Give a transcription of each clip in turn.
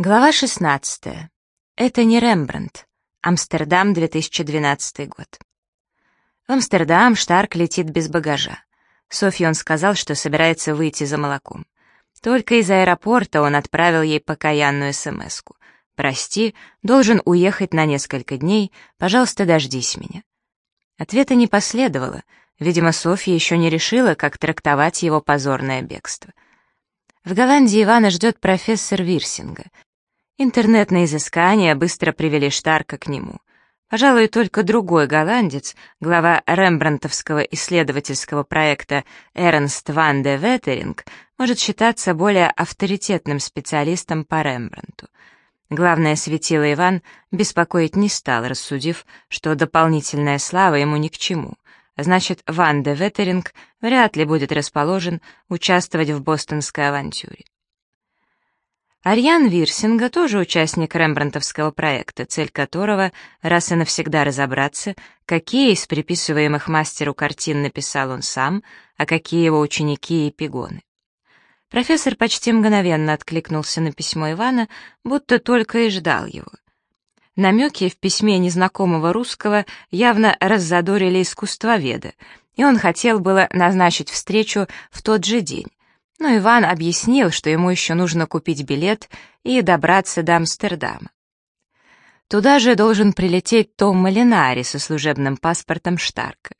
Глава 16. Это не Рембрандт. Амстердам, 2012 год. В Амстердам Штарк летит без багажа. Софье он сказал, что собирается выйти за молоком. Только из аэропорта он отправил ей покаянную смс -ку. «Прости, должен уехать на несколько дней, пожалуйста, дождись меня». Ответа не последовало. Видимо, Софья еще не решила, как трактовать его позорное бегство. В Голландии Ивана ждет профессор Вирсинга — Интернетные изыскания быстро привели Штарка к нему. Пожалуй, только другой голландец, глава рембрандтовского исследовательского проекта Эрнст ван де Веттеринг, может считаться более авторитетным специалистом по Рембрандту. Главное светило Иван беспокоить не стал, рассудив, что дополнительная слава ему ни к чему. Значит, Ван де Веттеринг вряд ли будет расположен участвовать в бостонской авантюре. Арьян Вирсинга тоже участник рембрандтовского проекта, цель которого — раз и навсегда разобраться, какие из приписываемых мастеру картин написал он сам, а какие его ученики и пигоны. Профессор почти мгновенно откликнулся на письмо Ивана, будто только и ждал его. Намеки в письме незнакомого русского явно раззадорили искусствоведа, и он хотел было назначить встречу в тот же день, но Иван объяснил, что ему еще нужно купить билет и добраться до Амстердама. Туда же должен прилететь Том Малинари со служебным паспортом Штарка.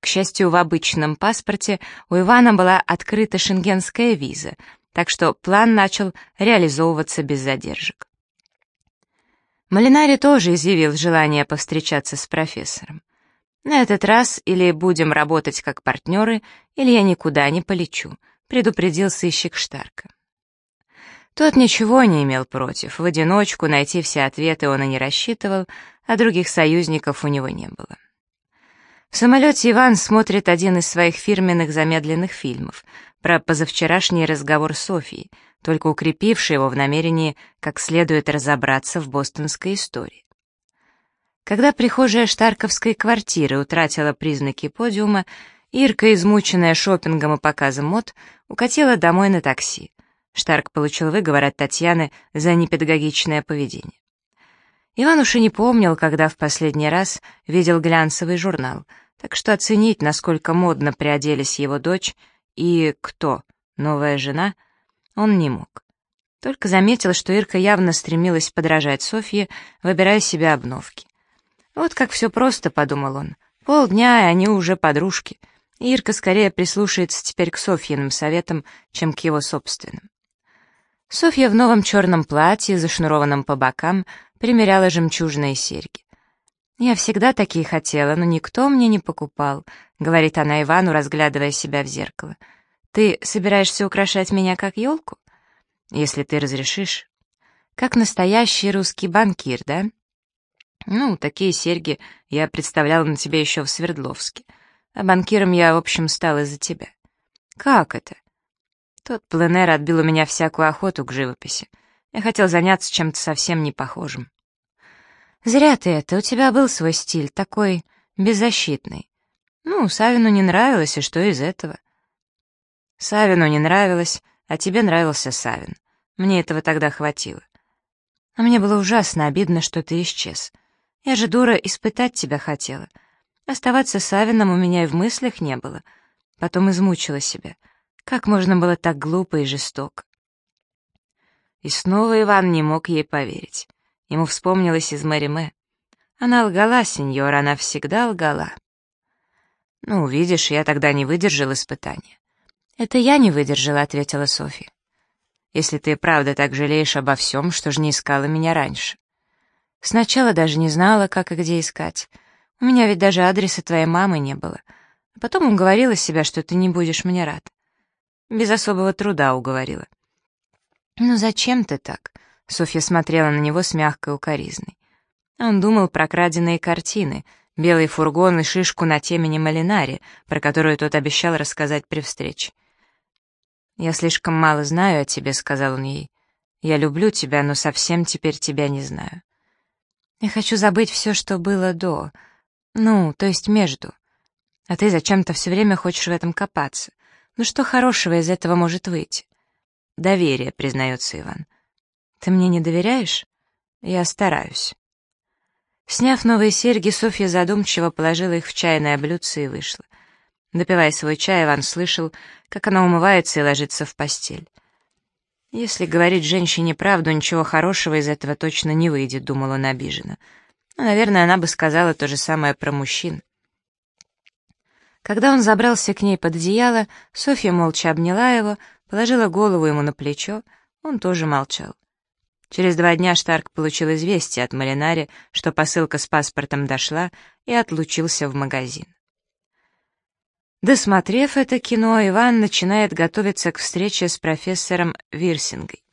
К счастью, в обычном паспорте у Ивана была открыта шенгенская виза, так что план начал реализовываться без задержек. Малинари тоже изъявил желание повстречаться с профессором. На этот раз или будем работать как партнеры, или я никуда не полечу — предупредил сыщик Штарка. Тот ничего не имел против, в одиночку найти все ответы он и не рассчитывал, а других союзников у него не было. В самолете Иван смотрит один из своих фирменных замедленных фильмов про позавчерашний разговор с Софией, только укрепивший его в намерении как следует разобраться в бостонской истории. Когда прихожая штарковской квартиры утратила признаки подиума, Ирка, измученная шопингом и показом мод, укатила домой на такси. Штарк получил выговор от Татьяны за непедагогичное поведение. Иван уж и не помнил, когда в последний раз видел глянцевый журнал, так что оценить, насколько модно приоделись его дочь и кто, новая жена, он не мог. Только заметил, что Ирка явно стремилась подражать Софье, выбирая себе обновки. «Вот как все просто», — подумал он. «Полдня, и они уже подружки». Ирка скорее прислушается теперь к Софьиным советам, чем к его собственным. Софья в новом черном платье, зашнурованном по бокам, примеряла жемчужные серьги. «Я всегда такие хотела, но никто мне не покупал», — говорит она Ивану, разглядывая себя в зеркало. «Ты собираешься украшать меня как елку?» «Если ты разрешишь». «Как настоящий русский банкир, да?» «Ну, такие серьги я представляла на тебе еще в Свердловске. А банкиром я, в общем, стал из-за тебя. Как это? Тот пленэр отбил у меня всякую охоту к живописи. Я хотел заняться чем-то совсем не похожим. Зря ты это, у тебя был свой стиль, такой беззащитный. Ну, Савину не нравилось, и что из этого? Савину не нравилось, а тебе нравился Савин. Мне этого тогда хватило. А мне было ужасно обидно, что ты исчез. Я же, дура, испытать тебя хотела — Оставаться с Савином у меня и в мыслях не было. Потом измучила себя. Как можно было так глупо и жестоко? И снова Иван не мог ей поверить. Ему вспомнилось из Мэри Она лгала, сеньор, она всегда лгала. «Ну, видишь, я тогда не выдержал испытания». «Это я не выдержала», — ответила Софья. «Если ты правда так жалеешь обо всем, что же не искала меня раньше?» «Сначала даже не знала, как и где искать. У меня ведь даже адреса твоей мамы не было. А потом уговорила себя, что ты не будешь мне рад. Без особого труда уговорила. «Ну зачем ты так?» — Софья смотрела на него с мягкой укоризной. Он думал про краденые картины, белый фургон и шишку на темени Малинари, про которую тот обещал рассказать при встрече. «Я слишком мало знаю о тебе», — сказал он ей. «Я люблю тебя, но совсем теперь тебя не знаю. Я хочу забыть все, что было до, ну, то есть между. А ты зачем-то все время хочешь в этом копаться. Ну что хорошего из этого может выйти? Доверие, признается Иван. «Ты мне не доверяешь?» «Я стараюсь». Сняв новые серьги, Софья задумчиво положила их в чайное блюдце и вышла. Допивая свой чай, Иван слышал, как она умывается и ложится в постель. «Если говорить женщине правду, ничего хорошего из этого точно не выйдет», — думал он обиженно. Но, наверное, она бы сказала то же самое про мужчин. Когда он забрался к ней под одеяло, Софья молча обняла его, положила голову ему на плечо, он тоже молчал. Через два дня Штарк получил известие от Малинари, что посылка с паспортом дошла, и отлучился в магазин. Досмотрев это кино, Иван начинает готовиться к встрече с профессором Вирсингой.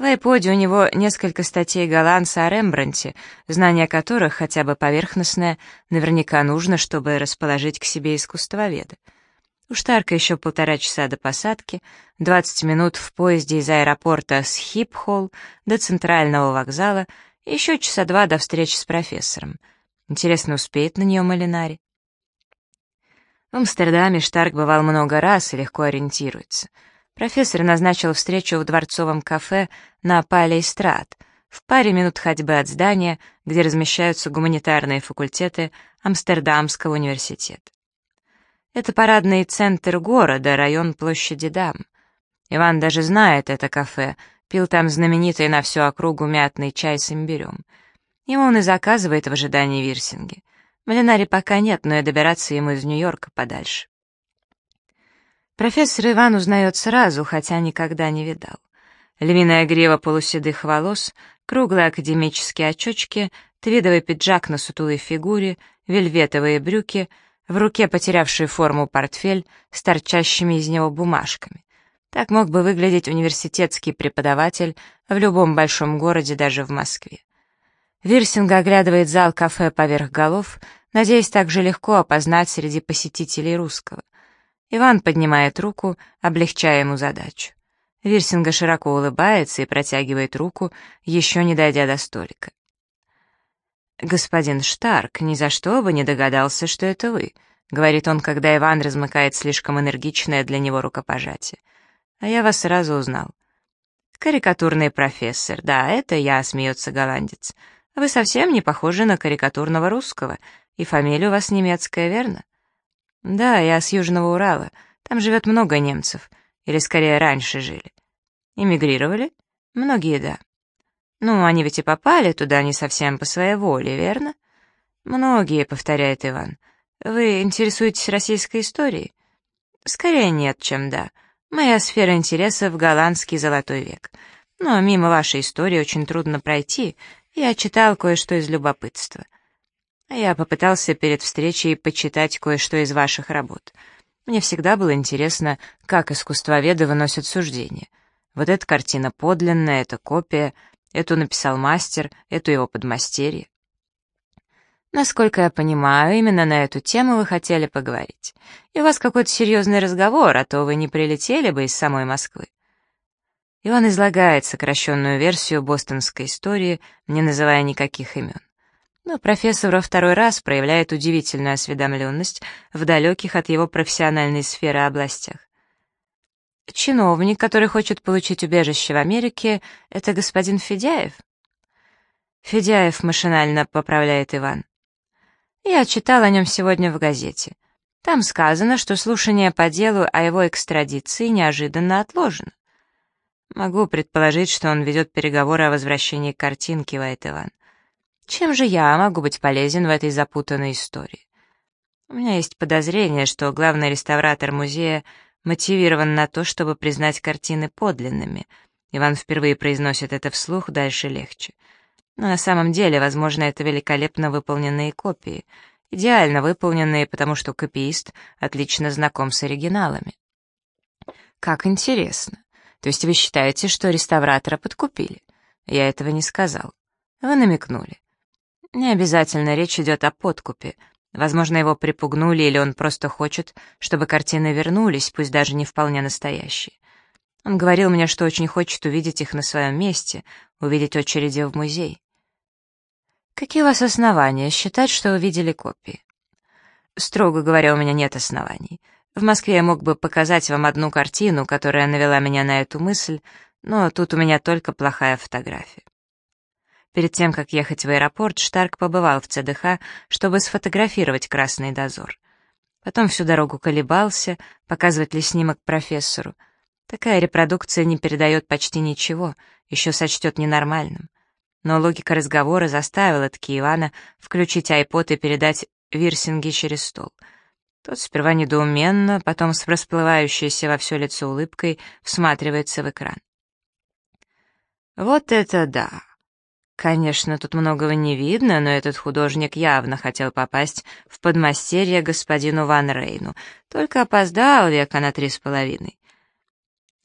В айподе у него несколько статей голландца о Рембранте, знание которых, хотя бы поверхностное, наверняка нужно, чтобы расположить к себе искусствоведа. У Штарка еще полтора часа до посадки, 20 минут в поезде из аэропорта с Хипхолл до центрального вокзала и еще часа два до встречи с профессором. Интересно, успеет на нее Малинари? В Амстердаме Штарк бывал много раз и легко ориентируется. Профессор назначил встречу в дворцовом кафе на Палейстрат, в паре минут ходьбы от здания, где размещаются гуманитарные факультеты Амстердамского университета. Это парадный центр города, район площади Дам. Иван даже знает это кафе, пил там знаменитый на всю округу мятный чай с имбирем. Ему он и заказывает в ожидании Вирсинги. Малинари пока нет, но и добираться ему из Нью-Йорка подальше. Профессор Иван узнает сразу, хотя никогда не видал. Львиная грива полуседых волос, круглые академические очечки, твидовый пиджак на сутулой фигуре, вельветовые брюки — в руке потерявший форму портфель с торчащими из него бумажками. Так мог бы выглядеть университетский преподаватель в любом большом городе, даже в Москве. Вирсинг оглядывает зал кафе поверх голов, надеясь так же легко опознать среди посетителей русского. Иван поднимает руку, облегчая ему задачу. Вирсинга широко улыбается и протягивает руку, еще не дойдя до столика. «Господин Штарк ни за что бы не догадался, что это вы», — говорит он, когда Иван размыкает слишком энергичное для него рукопожатие. «А я вас сразу узнал». «Карикатурный профессор, да, это я», — смеется голландец. «Вы совсем не похожи на карикатурного русского, и фамилия у вас немецкая, верно?» «Да, я с Южного Урала. Там живет много немцев. Или, скорее, раньше жили». «Эмигрировали?» «Многие, да». Ну, они ведь и попали туда не совсем по своей воле, верно? Многие, повторяет Иван. Вы интересуетесь российской историей? Скорее нет, чем да. Моя сфера интересов — голландский золотой век. Но мимо вашей истории очень трудно пройти. Я читал кое-что из любопытства. Я попытался перед встречей почитать кое-что из ваших работ. Мне всегда было интересно, как искусствоведы выносят суждения. Вот эта картина подлинная, это копия — Эту написал мастер, эту его подмастерье. Насколько я понимаю, именно на эту тему вы хотели поговорить. И у вас какой-то серьезный разговор, а то вы не прилетели бы из самой Москвы. Иван излагает сокращенную версию бостонской истории, не называя никаких имен. Но профессор во второй раз проявляет удивительную осведомленность в далеких от его профессиональной сферы областях. Чиновник, который хочет получить убежище в Америке, это господин Федяев? Федяев машинально поправляет Иван. Я читал о нем сегодня в газете. Там сказано, что слушание по делу о его экстрадиции неожиданно отложено. Могу предположить, что он ведет переговоры о возвращении картинки, кивает Иван. Чем же я могу быть полезен в этой запутанной истории? У меня есть подозрение, что главный реставратор музея мотивирован на то, чтобы признать картины подлинными. Иван впервые произносит это вслух, дальше легче. Но на самом деле, возможно, это великолепно выполненные копии. Идеально выполненные, потому что копиист отлично знаком с оригиналами. Как интересно. То есть вы считаете, что реставратора подкупили? Я этого не сказал. Вы намекнули. Не обязательно речь идет о подкупе. Возможно, его припугнули, или он просто хочет, чтобы картины вернулись, пусть даже не вполне настоящие. Он говорил мне, что очень хочет увидеть их на своем месте, увидеть очереди в музей. Какие у вас основания считать, что вы видели копии? Строго говоря, у меня нет оснований. В Москве я мог бы показать вам одну картину, которая навела меня на эту мысль, но тут у меня только плохая фотография. Перед тем, как ехать в аэропорт, Штарк побывал в ЦДХ, чтобы сфотографировать красный дозор. Потом всю дорогу колебался, показывать ли снимок профессору. Такая репродукция не передает почти ничего, еще сочтет ненормальным. Но логика разговора заставила таки Ивана включить айпод и передать вирсинги через стол. Тот сперва недоуменно, потом с расплывающейся во все лицо улыбкой всматривается в экран. «Вот это да!» Конечно, тут многого не видно, но этот художник явно хотел попасть в подмастерье господину Ван Рейну, только опоздал века на три с половиной.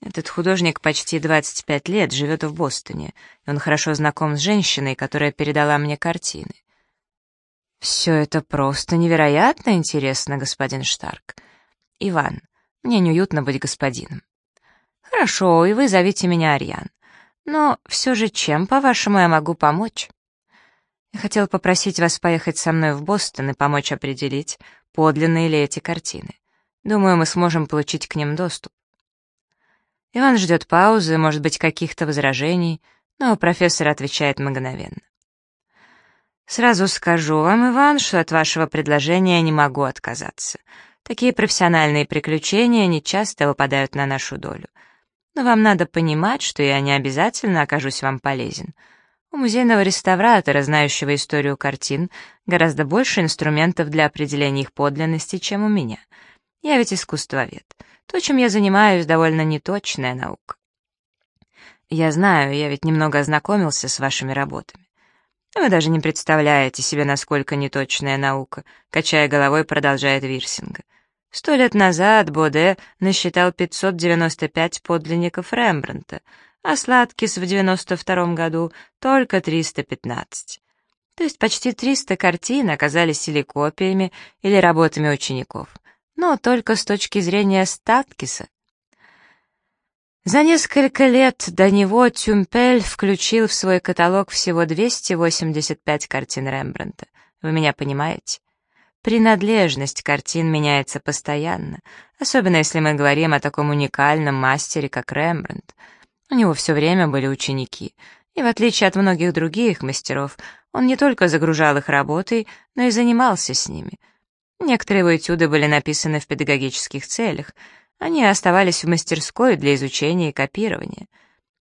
Этот художник почти 25 лет живет в Бостоне, и он хорошо знаком с женщиной, которая передала мне картины. Все это просто невероятно интересно, господин Штарк. Иван, мне неуютно быть господином. Хорошо, и вы зовите меня Ариан. Но все же чем, по-вашему, я могу помочь? Я хотел попросить вас поехать со мной в Бостон и помочь определить, подлинные ли эти картины. Думаю, мы сможем получить к ним доступ. Иван ждет паузы, может быть, каких-то возражений, но профессор отвечает мгновенно. «Сразу скажу вам, Иван, что от вашего предложения не могу отказаться. Такие профессиональные приключения не часто выпадают на нашу долю. Но вам надо понимать, что я не обязательно окажусь вам полезен. У музейного реставратора, знающего историю картин, гораздо больше инструментов для определения их подлинности, чем у меня. Я ведь искусствовед. То, чем я занимаюсь, довольно неточная наука. Я знаю, я ведь немного ознакомился с вашими работами. Вы даже не представляете себе, насколько неточная наука, качая головой, продолжает Вирсинга. Сто лет назад Боде насчитал 595 подлинников Рембрандта, а Сладкис в 92 году только 315. То есть почти 300 картин оказались или копиями, или работами учеников, но только с точки зрения Статкиса. За несколько лет до него Тюмпель включил в свой каталог всего 285 картин Рембрандта. Вы меня понимаете? Принадлежность картин меняется постоянно, особенно если мы говорим о таком уникальном мастере, как Рембрандт. У него все время были ученики, и в отличие от многих других мастеров, он не только загружал их работой, но и занимался с ними. Некоторые его этюды были написаны в педагогических целях, они оставались в мастерской для изучения и копирования.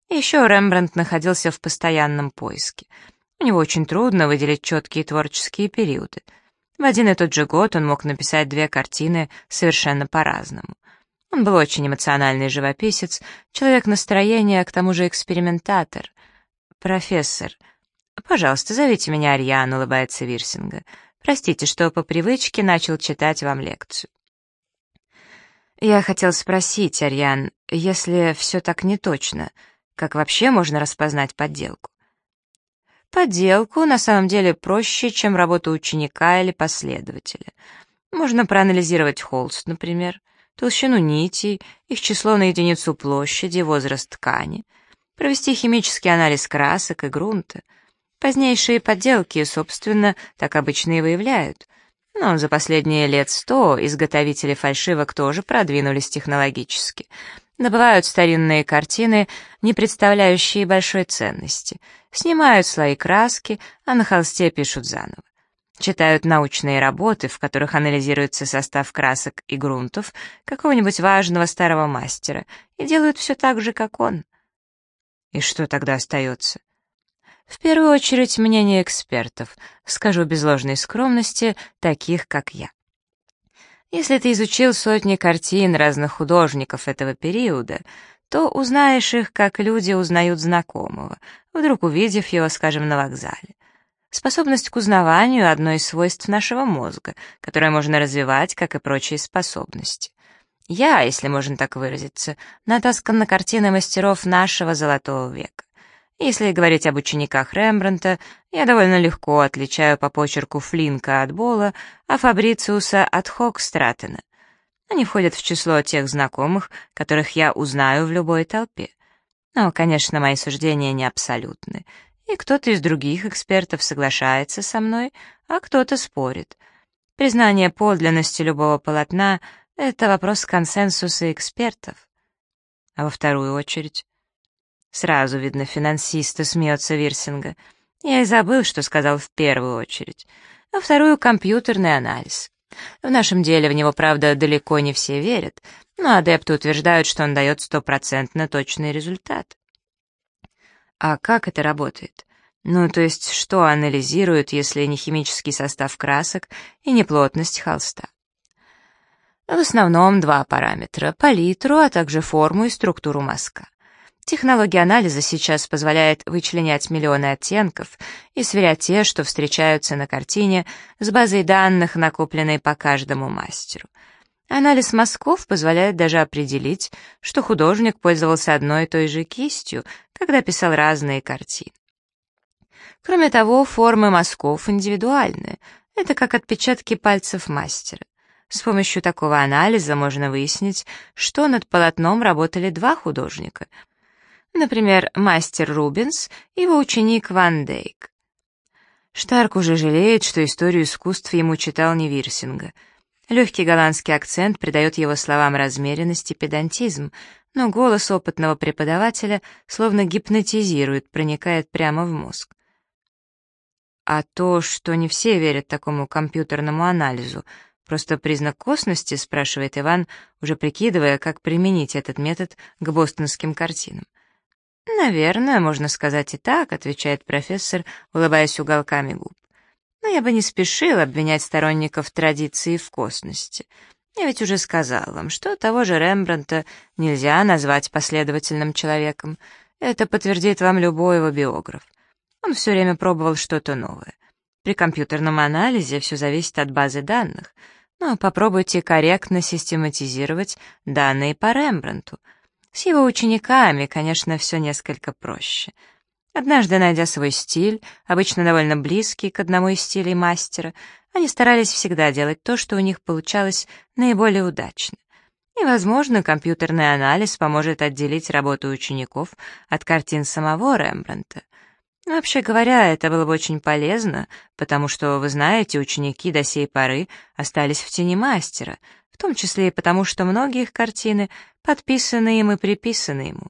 Еще Рембрандт находился в постоянном поиске. У него очень трудно выделить четкие творческие периоды — в один и тот же год он мог написать две картины совершенно по-разному. Он был очень эмоциональный живописец, человек настроения, к тому же экспериментатор. «Профессор, пожалуйста, зовите меня Ариан», — улыбается Вирсинга. «Простите, что по привычке начал читать вам лекцию». Я хотел спросить, Ариан, если все так не точно, как вообще можно распознать подделку? Подделку на самом деле проще, чем работа ученика или последователя. Можно проанализировать холст, например, толщину нитей, их число на единицу площади, возраст ткани, провести химический анализ красок и грунта. Позднейшие подделки, собственно, так обычно и выявляют. Но за последние лет сто изготовители фальшивок тоже продвинулись технологически — Добывают старинные картины, не представляющие большой ценности, снимают слои краски, а на холсте пишут заново. Читают научные работы, в которых анализируется состав красок и грунтов какого-нибудь важного старого мастера, и делают все так же, как он. И что тогда остается? В первую очередь мнение экспертов, скажу без ложной скромности, таких, как я. Если ты изучил сотни картин разных художников этого периода, то узнаешь их, как люди узнают знакомого, вдруг увидев его, скажем, на вокзале. Способность к узнаванию — одно из свойств нашего мозга, которое можно развивать, как и прочие способности. Я, если можно так выразиться, натаскан на картины мастеров нашего золотого века. Если говорить об учениках Рембрандта, я довольно легко отличаю по почерку Флинка от Бола, а Фабрициуса от Хокстратена. Они входят в число тех знакомых, которых я узнаю в любой толпе. Но, конечно, мои суждения не абсолютны, и кто-то из других экспертов соглашается со мной, а кто-то спорит. Признание подлинности любого полотна — это вопрос консенсуса экспертов. А во вторую очередь, Сразу видно финансиста, смеется Вирсинга. Я и забыл, что сказал в первую очередь. А вторую — компьютерный анализ. В нашем деле в него, правда, далеко не все верят, но адепты утверждают, что он дает стопроцентно точный результат. А как это работает? Ну, то есть, что анализируют, если не химический состав красок и не плотность холста? В основном два параметра — палитру, а также форму и структуру мазка. Технология анализа сейчас позволяет вычленять миллионы оттенков и сверять те, что встречаются на картине, с базой данных, накопленной по каждому мастеру. Анализ мазков позволяет даже определить, что художник пользовался одной и той же кистью, когда писал разные картины. Кроме того, формы мазков индивидуальны. Это как отпечатки пальцев мастера. С помощью такого анализа можно выяснить, что над полотном работали два художника — Например, мастер Рубенс и его ученик Ван Дейк. Штарк уже жалеет, что историю искусств ему читал не Вирсинга. Легкий голландский акцент придает его словам размеренность и педантизм, но голос опытного преподавателя словно гипнотизирует, проникает прямо в мозг. А то, что не все верят такому компьютерному анализу, просто признак косности, спрашивает Иван, уже прикидывая, как применить этот метод к бостонским картинам. «Наверное, можно сказать и так», — отвечает профессор, улыбаясь уголками губ. «Но я бы не спешил обвинять сторонников традиции в косности. Я ведь уже сказал вам, что того же Рембрандта нельзя назвать последовательным человеком. Это подтвердит вам любой его биограф. Он все время пробовал что-то новое. При компьютерном анализе все зависит от базы данных, но попробуйте корректно систематизировать данные по Рембрандту — с его учениками, конечно, все несколько проще. Однажды, найдя свой стиль, обычно довольно близкий к одному из стилей мастера, они старались всегда делать то, что у них получалось наиболее удачно. И, возможно, компьютерный анализ поможет отделить работу учеников от картин самого Рембрандта. Вообще говоря, это было бы очень полезно, потому что, вы знаете, ученики до сей поры остались в тени мастера, в том числе и потому, что многие их картины подписаны им и приписаны ему.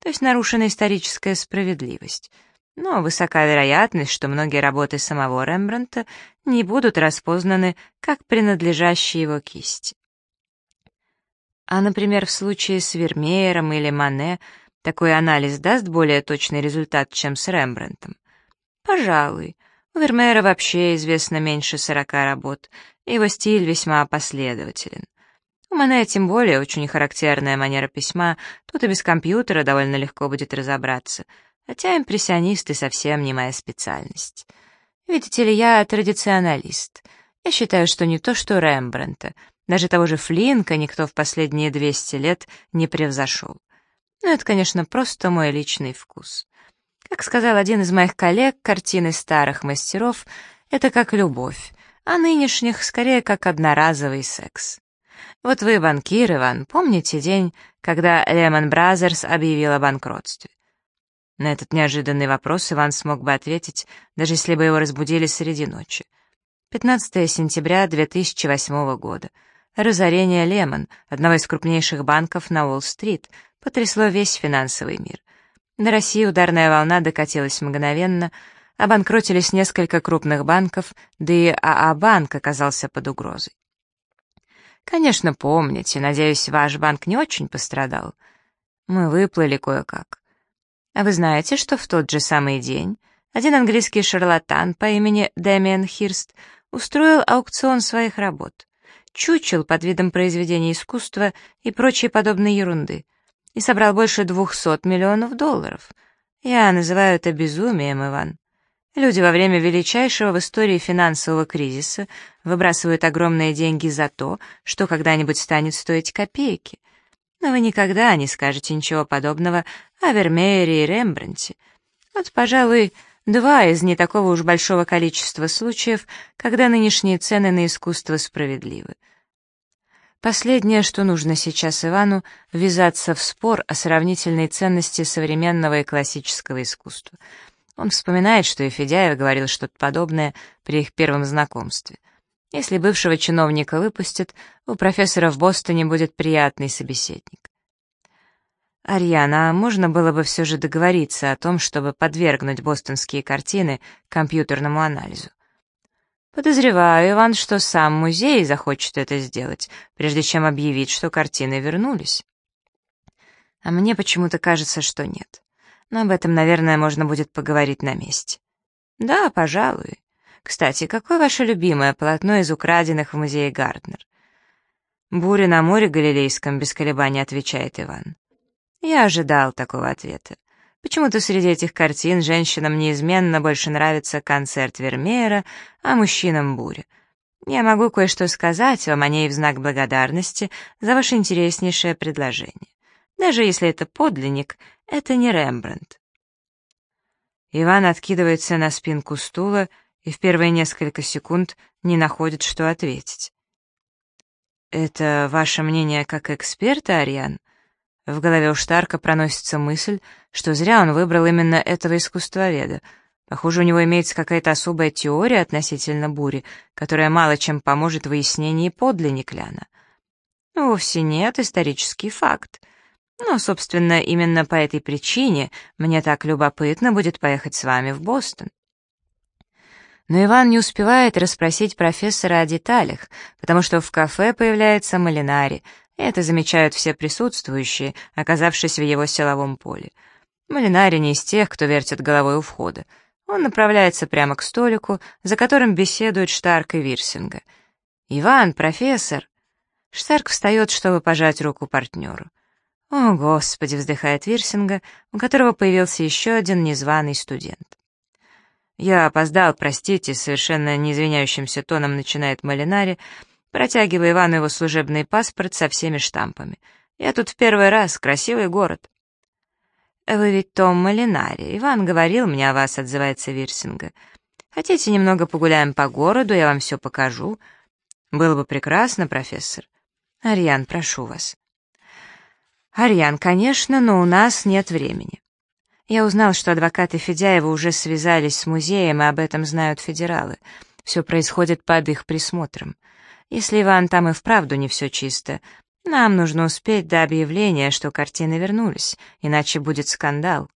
То есть нарушена историческая справедливость. Но высока вероятность, что многие работы самого Рембрандта не будут распознаны как принадлежащие его кисти. А, например, в случае с Вермеером или Мане такой анализ даст более точный результат, чем с Рембрандтом? Пожалуй. У Вермеера вообще известно меньше сорока работ, его стиль весьма последователен. У Мане тем более очень характерная манера письма, тут и без компьютера довольно легко будет разобраться, хотя импрессионисты совсем не моя специальность. Видите ли, я традиционалист. Я считаю, что не то что Рембрандта, даже того же Флинка никто в последние 200 лет не превзошел. Но это, конечно, просто мой личный вкус. Как сказал один из моих коллег, картины старых мастеров — это как любовь а нынешних скорее как одноразовый секс. Вот вы, банкир Иван, помните день, когда Lehman Brothers объявил о банкротстве? На этот неожиданный вопрос Иван смог бы ответить, даже если бы его разбудили среди ночи. 15 сентября 2008 года. Разорение Лемон, одного из крупнейших банков на Уолл-стрит, потрясло весь финансовый мир. На Россию ударная волна докатилась мгновенно — Обанкротились несколько крупных банков, да и АА-банк оказался под угрозой. Конечно, помните, надеюсь, ваш банк не очень пострадал. Мы выплыли кое-как. А вы знаете, что в тот же самый день один английский шарлатан по имени Дэмиан Хирст устроил аукцион своих работ, чучел под видом произведений искусства и прочей подобной ерунды, и собрал больше двухсот миллионов долларов. Я называю это безумием, Иван. Люди во время величайшего в истории финансового кризиса выбрасывают огромные деньги за то, что когда-нибудь станет стоить копейки. Но вы никогда не скажете ничего подобного о Вермеере и Рембрандте. Вот, пожалуй, два из не такого уж большого количества случаев, когда нынешние цены на искусство справедливы. Последнее, что нужно сейчас Ивану, ввязаться в спор о сравнительной ценности современного и классического искусства — он вспоминает, что и Федяев говорил что-то подобное при их первом знакомстве. Если бывшего чиновника выпустят, у профессора в Бостоне будет приятный собеседник. «Арьяна, а можно было бы все же договориться о том, чтобы подвергнуть бостонские картины компьютерному анализу?» «Подозреваю, Иван, что сам музей захочет это сделать, прежде чем объявить, что картины вернулись». «А мне почему-то кажется, что нет. Но об этом, наверное, можно будет поговорить на месте». «Да, пожалуй. Кстати, какое ваше любимое полотно из украденных в музее Гарднер?» «Буря на море Галилейском», — без колебаний отвечает Иван. Я ожидал такого ответа. Почему-то среди этих картин женщинам неизменно больше нравится концерт Вермеера, а мужчинам — буря. Я могу кое-что сказать вам о ней в знак благодарности за ваше интереснейшее предложение. Даже если это подлинник, это не Рембрандт. Иван откидывается на спинку стула и в первые несколько секунд не находит, что ответить. «Это ваше мнение как эксперта, Ариан?» В голове у Штарка проносится мысль, что зря он выбрал именно этого искусствоведа. Похоже, у него имеется какая-то особая теория относительно бури, которая мало чем поможет в выяснении подлинник Ляна. Вовсе нет, исторический факт. Но, собственно, именно по этой причине мне так любопытно будет поехать с вами в Бостон. Но Иван не успевает расспросить профессора о деталях, потому что в кафе появляется Малинари, это замечают все присутствующие, оказавшись в его силовом поле. Малинари не из тех, кто вертит головой у входа. Он направляется прямо к столику, за которым беседуют Штарк и Вирсинга. «Иван, профессор!» Штарк встает, чтобы пожать руку партнеру. «О, Господи!» — вздыхает Вирсинга, у которого появился еще один незваный студент. «Я опоздал, простите», — совершенно неизвиняющимся тоном начинает Малинари, протягивая Ивану его служебный паспорт со всеми штампами. «Я тут в первый раз, красивый город». «Вы ведь Том Малинари. Иван говорил мне о вас», — отзывается Вирсинга. «Хотите, немного погуляем по городу, я вам все покажу?» «Было бы прекрасно, профессор». «Арьян, прошу вас». «Арьян, конечно, но у нас нет времени». Я узнал, что адвокаты Федяева уже связались с музеем, и об этом знают федералы. Все происходит под их присмотром. Если Иван там и вправду не все чисто, нам нужно успеть до объявления, что картины вернулись, иначе будет скандал.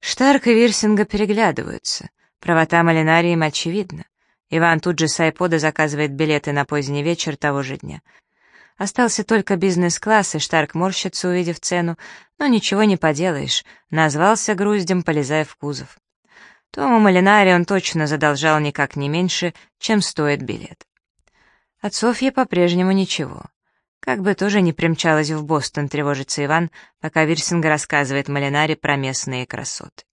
Штарк и Вирсинга переглядываются. Правота Малинарии им очевидна. Иван тут же с айпода заказывает билеты на поздний вечер того же дня. Остался только бизнес-класс, и Штарк морщится, увидев цену, но ничего не поделаешь, назвался груздем, полезая в кузов. Тому Малинари он точно задолжал никак не меньше, чем стоит билет. От Софьи по-прежнему ничего. Как бы тоже не примчалась в Бостон, тревожится Иван, пока Вирсинга рассказывает Малинаре про местные красоты.